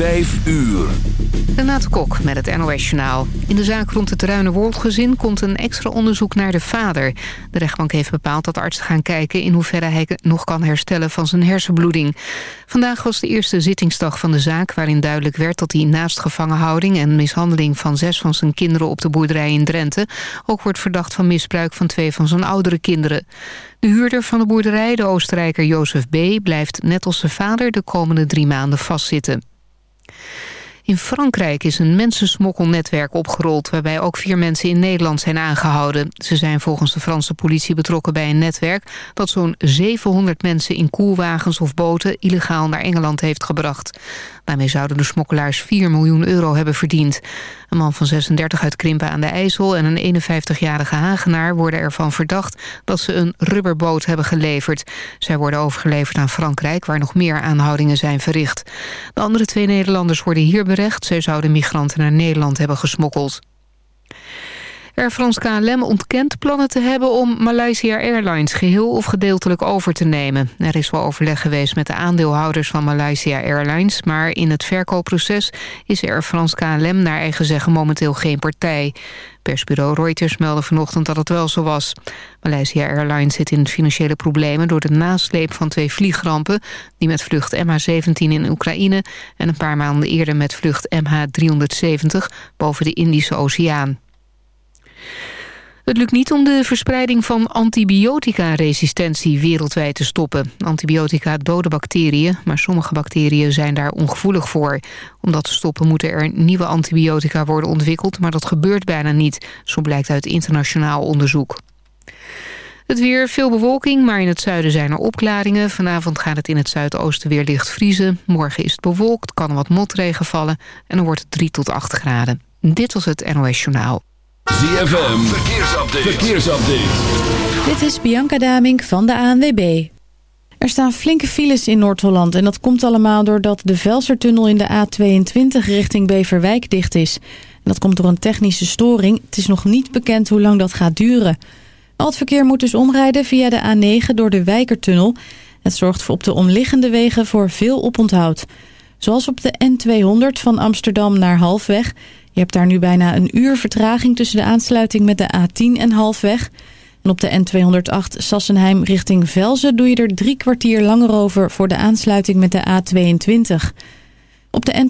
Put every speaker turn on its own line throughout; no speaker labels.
Vijf uur.
Renate Kok met het NOS Journaal. In de zaak rond het Ruine-Wold-gezin komt een extra onderzoek naar de vader. De rechtbank heeft bepaald dat artsen gaan kijken... in hoeverre hij nog kan herstellen van zijn hersenbloeding. Vandaag was de eerste zittingsdag van de zaak... waarin duidelijk werd dat hij naast gevangenhouding... en mishandeling van zes van zijn kinderen op de boerderij in Drenthe... ook wordt verdacht van misbruik van twee van zijn oudere kinderen. De huurder van de boerderij, de Oostenrijker Jozef B., blijft net als zijn vader de komende drie maanden vastzitten. In Frankrijk is een mensensmokkelnetwerk opgerold... waarbij ook vier mensen in Nederland zijn aangehouden. Ze zijn volgens de Franse politie betrokken bij een netwerk... dat zo'n 700 mensen in koelwagens of boten... illegaal naar Engeland heeft gebracht. Daarmee zouden de smokkelaars 4 miljoen euro hebben verdiend. Een man van 36 uit Krimpen aan de IJssel... en een 51-jarige Hagenaar worden ervan verdacht... dat ze een rubberboot hebben geleverd. Zij worden overgeleverd aan Frankrijk... waar nog meer aanhoudingen zijn verricht. De andere twee Nederlanders worden hier berecht. Zij zouden migranten naar Nederland hebben gesmokkeld. Air France KLM ontkent plannen te hebben om Malaysia Airlines geheel of gedeeltelijk over te nemen. Er is wel overleg geweest met de aandeelhouders van Malaysia Airlines, maar in het verkoopproces is Air France KLM naar eigen zeggen momenteel geen partij. Persbureau Reuters meldde vanochtend dat het wel zo was. Malaysia Airlines zit in financiële problemen door de nasleep van twee vliegrampen... die met vlucht MH17 in Oekraïne en een paar maanden eerder met vlucht MH370 boven de Indische Oceaan. Het lukt niet om de verspreiding van antibiotica-resistentie wereldwijd te stoppen. Antibiotica doden bacteriën, maar sommige bacteriën zijn daar ongevoelig voor. Om dat te stoppen moeten er nieuwe antibiotica worden ontwikkeld, maar dat gebeurt bijna niet. Zo blijkt uit internationaal onderzoek. Het weer, veel bewolking, maar in het zuiden zijn er opklaringen. Vanavond gaat het in het zuidoosten weer licht vriezen. Morgen is het bewolkt, kan er wat motregen vallen en dan wordt het 3 tot 8 graden. Dit was het NOS Journaal.
ZFM, verkeersupdate. verkeersupdate.
Dit is Bianca Damink van de ANWB. Er staan flinke files in Noord-Holland en dat komt allemaal doordat de Velsertunnel in de A22 richting Beverwijk dicht is. En dat komt door een technische storing. Het is nog niet bekend hoe lang dat gaat duren. Al het verkeer moet dus omrijden via de A9 door de Wijkertunnel. Het zorgt op de omliggende wegen voor veel oponthoud. Zoals op de N200 van Amsterdam naar Halfweg... Je hebt daar nu bijna een uur vertraging tussen de aansluiting met de A10 en halfweg. En op de N208 Sassenheim richting Velzen doe je er drie kwartier langer over voor de aansluiting met de A22. Op de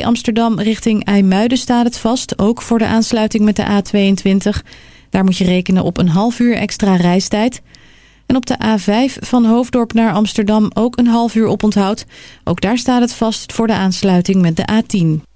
N202 Amsterdam richting IJmuiden staat het vast, ook voor de aansluiting met de A22. Daar moet je rekenen op een half uur extra reistijd. En op de A5 van Hoofddorp naar Amsterdam ook een half uur oponthoud. Ook daar staat het vast voor de aansluiting met de A10.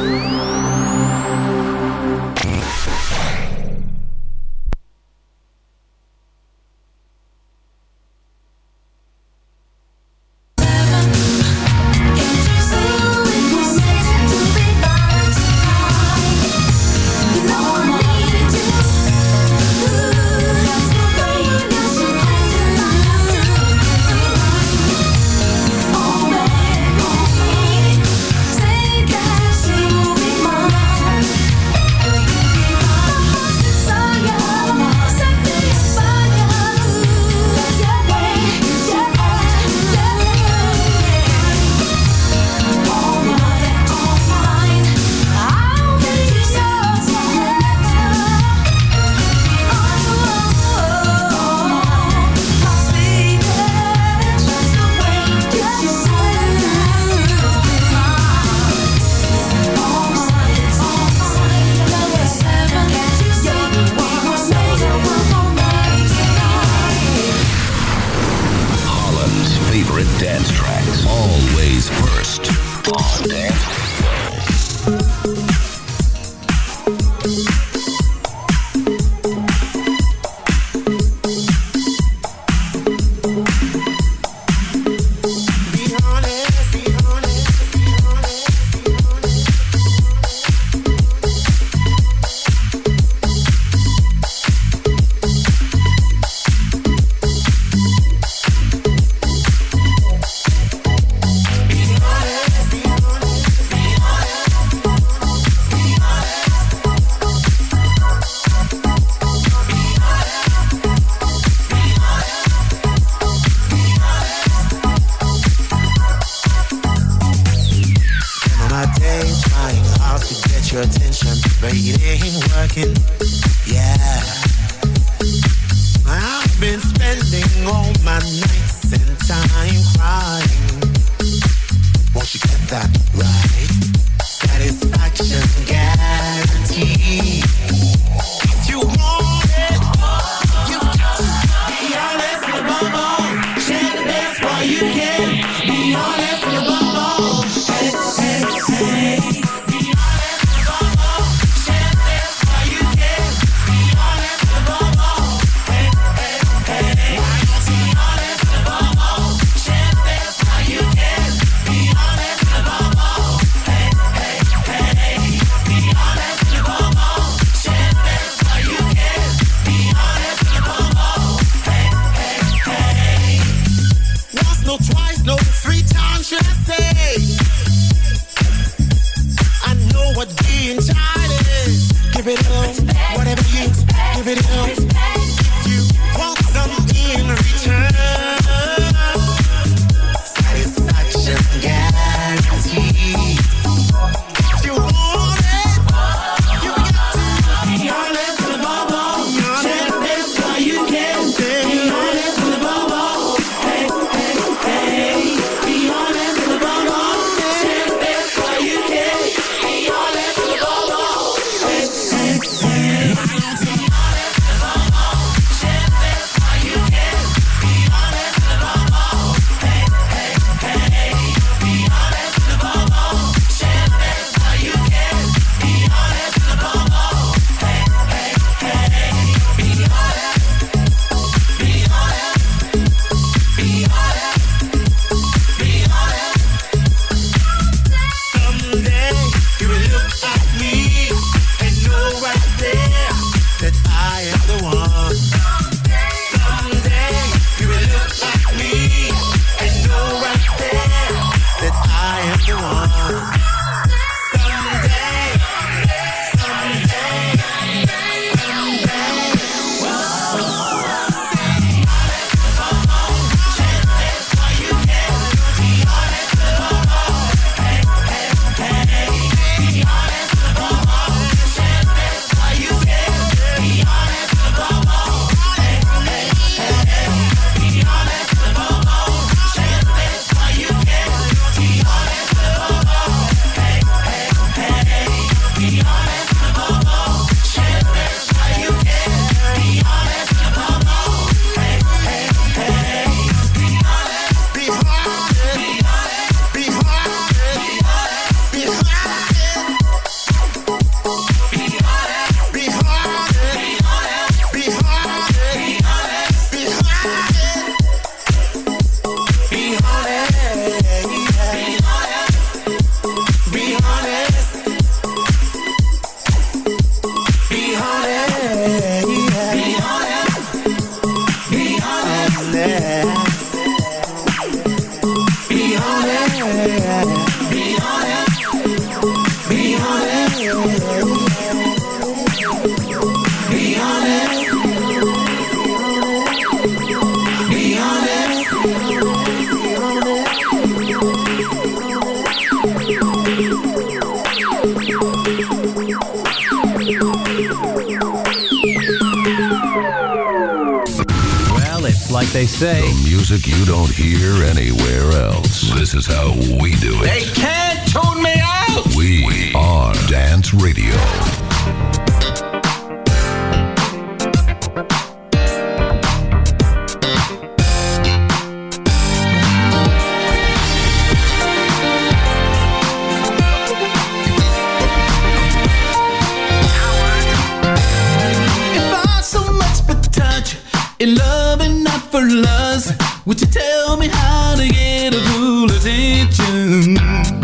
Tell me how to get a full attention?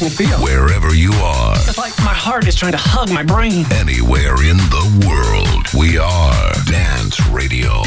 Makes me feel.
Wherever you are,
It's like my heart is trying to hug my brain.
anywhere in the world, we are Dance Radio.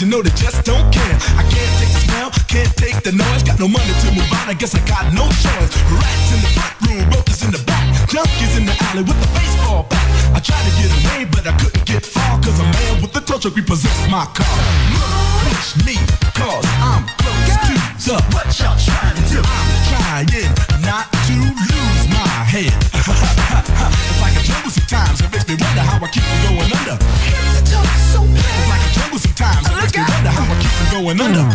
You know
they just don't care. I can't take the smell, can't take the noise. Got no money to move on, I guess I got no choice. Rats in the front room, roaches in the back. Junkies in the alley with the baseball bat. I tried to get away, but I couldn't get far. Cause a man with the tow truck repossessed my car. Push me, cause I'm close to the. What y'all trying to do? I'm trying not to lose my head. it's like a jungle sometimes. It makes me wonder how I keep from going under. It's like a jungle sometimes. It makes me wonder how I keep from going under.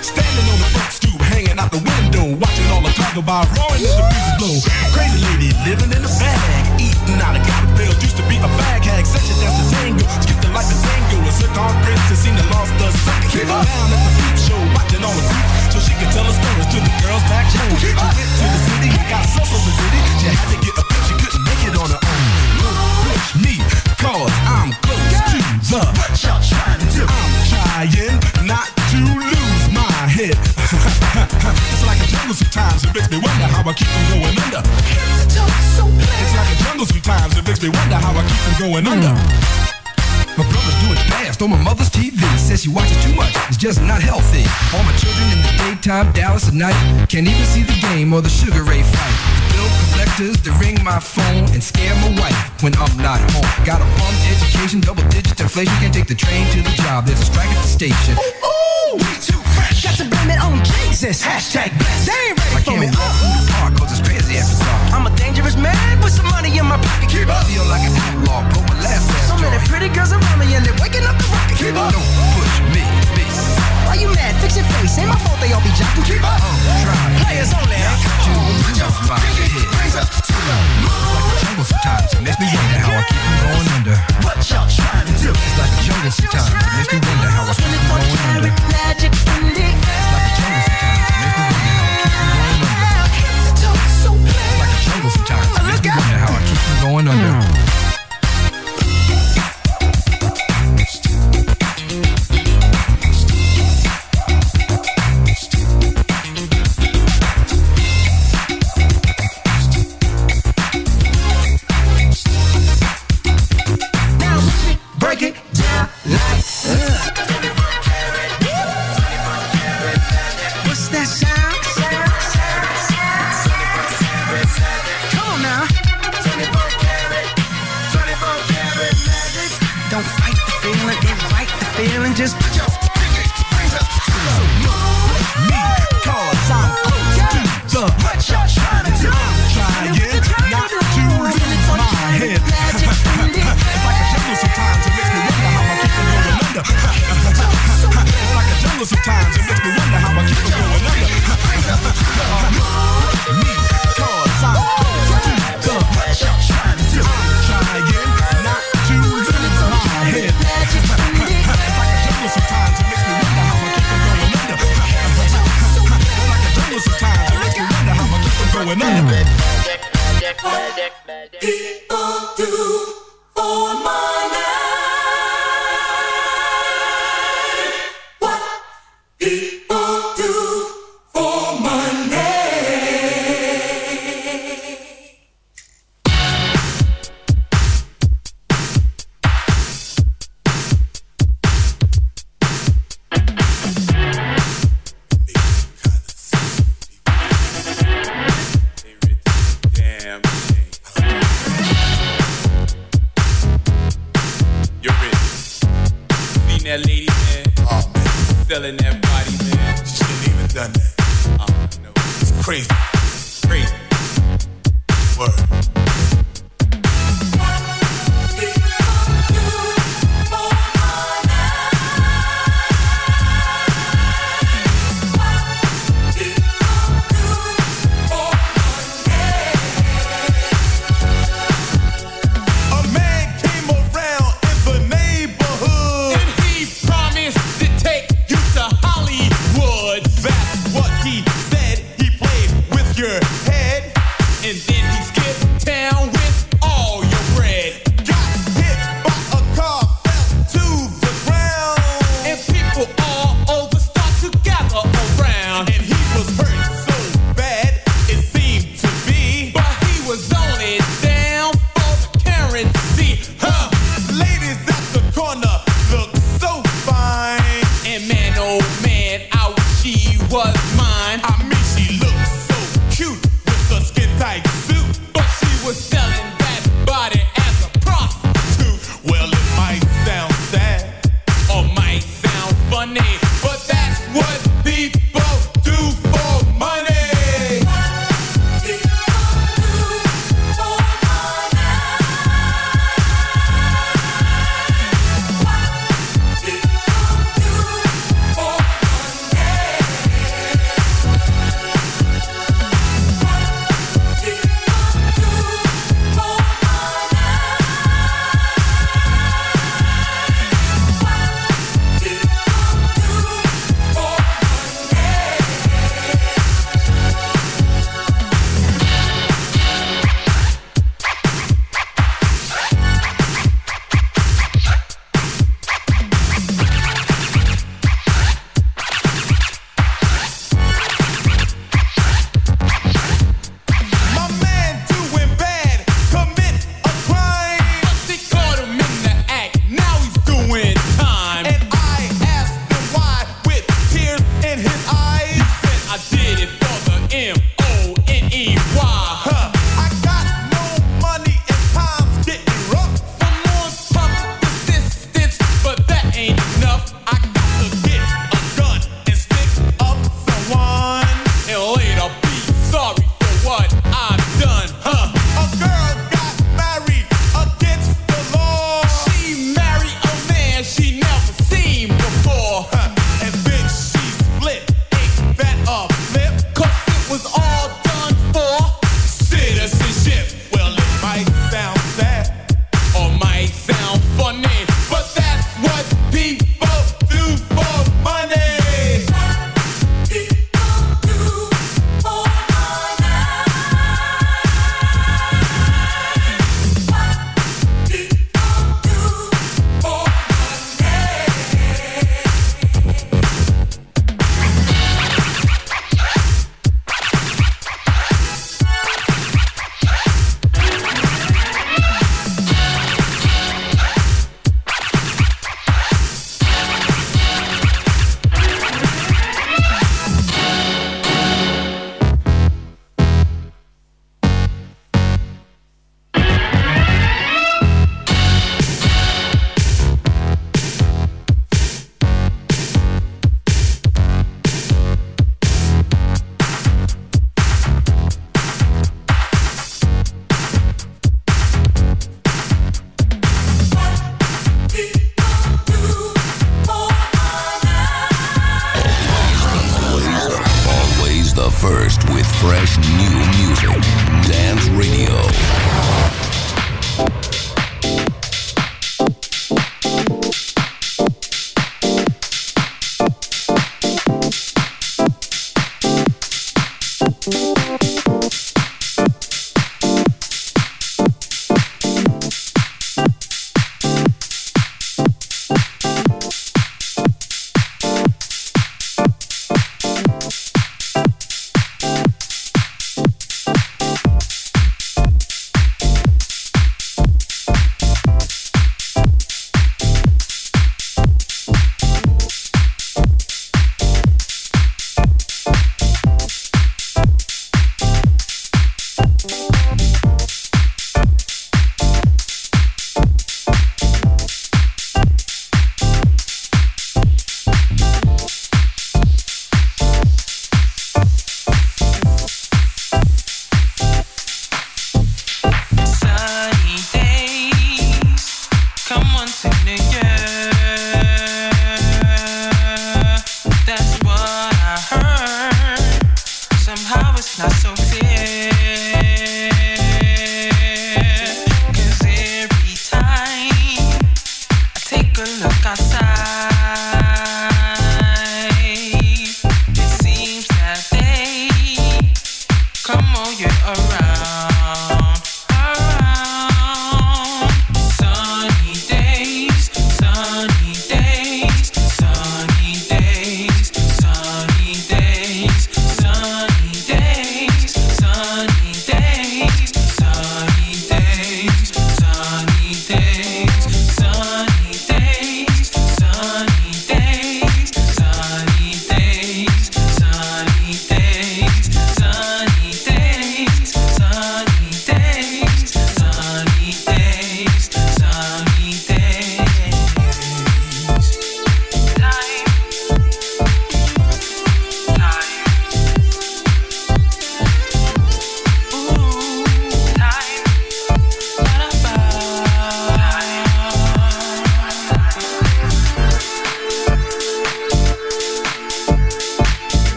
Standing on the front stoop, hanging out the window, watching all the cargo by roaring as the breezes blow. Crazy lady living in a bag, eating out of garbage bills. Used to be a fag hag, such a dance to tango. Skipped it like a tango, a zircon princess, seen the lost her son. Came down at the peep show, watching all the creeps, so she could tell her stories to the girls back home. She went to the city got so so the city. She had to get a bitch, she couldn't make it on her own. Push me, cause I'm to the. What y'all trying to do? I'm trying not to lose my head. it's like a jungle sometimes, it makes me wonder how I keep from going under. It's like a jungle sometimes, it makes me wonder how I keep from going under. Mm. My brother's doing fast on my mother's TV. Says she watches too much, it's just not healthy. All my children in the daytime, Dallas at night. Can't even see the game or the Sugar Ray fight. Bill collectors, they ring my phone and scare my wife when I'm not home. Got a bum education, double digit inflation. Can't take the train to the job, there's a strike at the station. Ooh, we too fresh. Got to blame it on Jesus. Hashtag blessed. They ain't ready I for me. I can't walk through the park cause it's crazy after dark. I'm a dangerous man with some money in my pocket. Keep up. Feel like an outlaw, blow my last So many pretty girls around me and they're waking up the rocket. Keep up. Don't push me,